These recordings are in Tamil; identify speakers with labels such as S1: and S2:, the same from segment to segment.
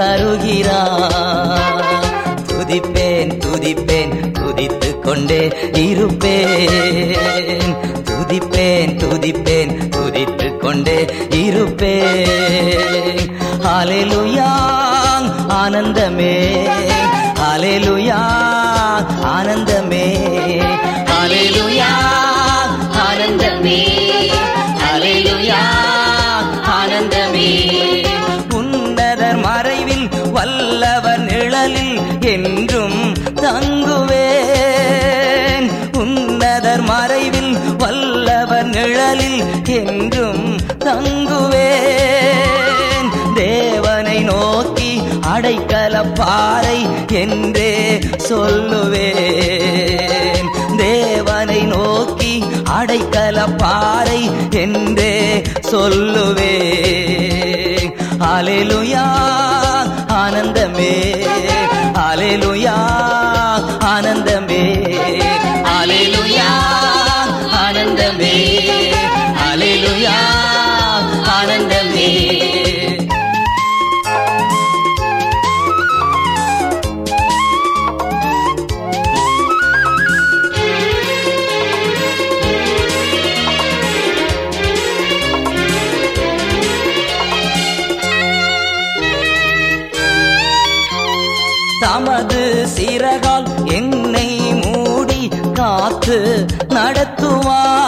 S1: தருகிறார். துதிப்பேன் துதிப்பேன் துதித்து கொண்டே இருப்பேன் துதிப்பேன் துதிப்பேன் துதித்து கொண்டே இருப்பேன். ஹalleluya ஆனந்தமே ஹalleluya ஆனந்தமே ஹalleluya ஆனந்தமே ஹalleluya ஆனந்தமே. நிழலில் என்றும் தங்குவேன். உன்னதர் மறைவில் வல்லவர் நிழலில் என்றும் தங்குவேன். தேவனை நோக்கி அடைக்கல பாறை என்றே சொல்லுவேன். தேவனை நோக்கி அடைக்கல பாறை என்றே சொல்லுவேன். அலேலுயா Hallelujah. சிறகால் என்னை மூடி காத்து நடத்துவார்.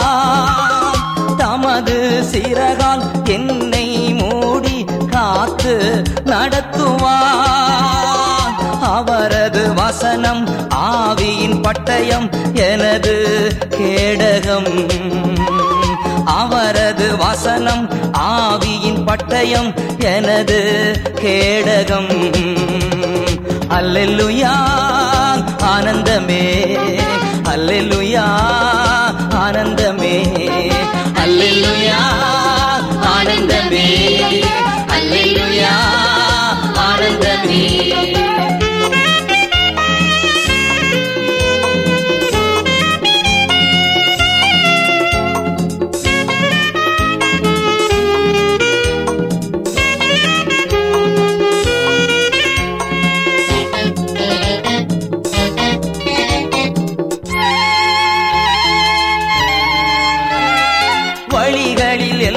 S1: தமது சிறகால் என்னை மூடி காத்து நடத்துவார். அவரது வசனம் ஆவியின் பட்டயம் எனது கேடகம். அவரது வசனம் ஆவியின் பட்டயம் எனது கேடகம். அல்லெல்லுயா ஆனந்தமே. அல்லெல்லுயா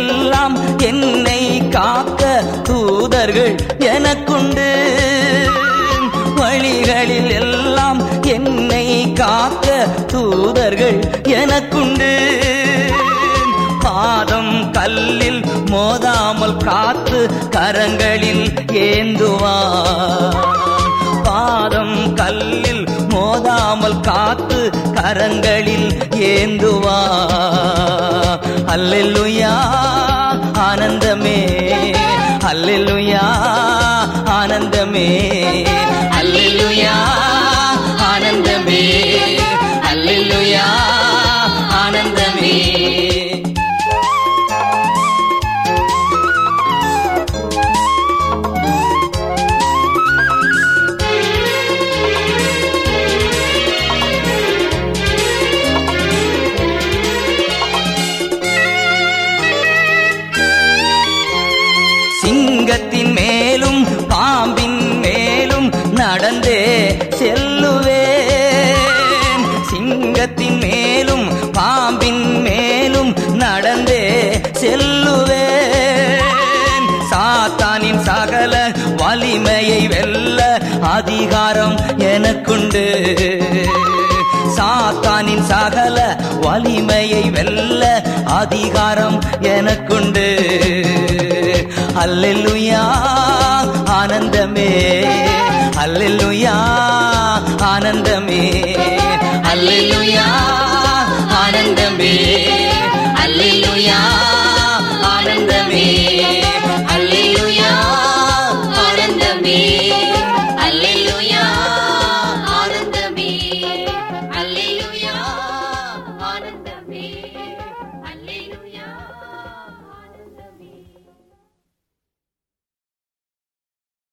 S1: எல்லாம் என்னை காக்க தூதர்கள் எனக்குண்டு. வழிகளில் எல்லாம் என்னை காக்க தூதர்கள் எனக்குண்டு. பாதம் கல்லில் மோதாமல் காத்து கரங்களில் ஏந்துவார். பாதம் கல்லில் மோதாமல் காத்து கரங்களில் ஏந்துவார். அல்லெல்லுயா ஆனந்தமே. அல்லெல்லுயா ஆனந்தமே. சிங்கத்தின் மேலும் பாம்பின் மேலும் நடந்தே செல்லுவேன். சிங்கத்தின் மேலும் பாம்பின் மேலும் நடந்தே செல்லுவேன். சாத்தானின் சகல வலிமையை வெல்ல அதிகாரம் எனக்குண்டு. சாத்தானின் சகல வலிமையை வெல்ல அதிகாரம் எனக்குண்டு. அல்லெல்லுயா ஆனந்தமே. அல்லெல்லுயா ஆனந்தமே. அல்லெல்லுயா ஆனந்தமே. அல்லெல்லுயா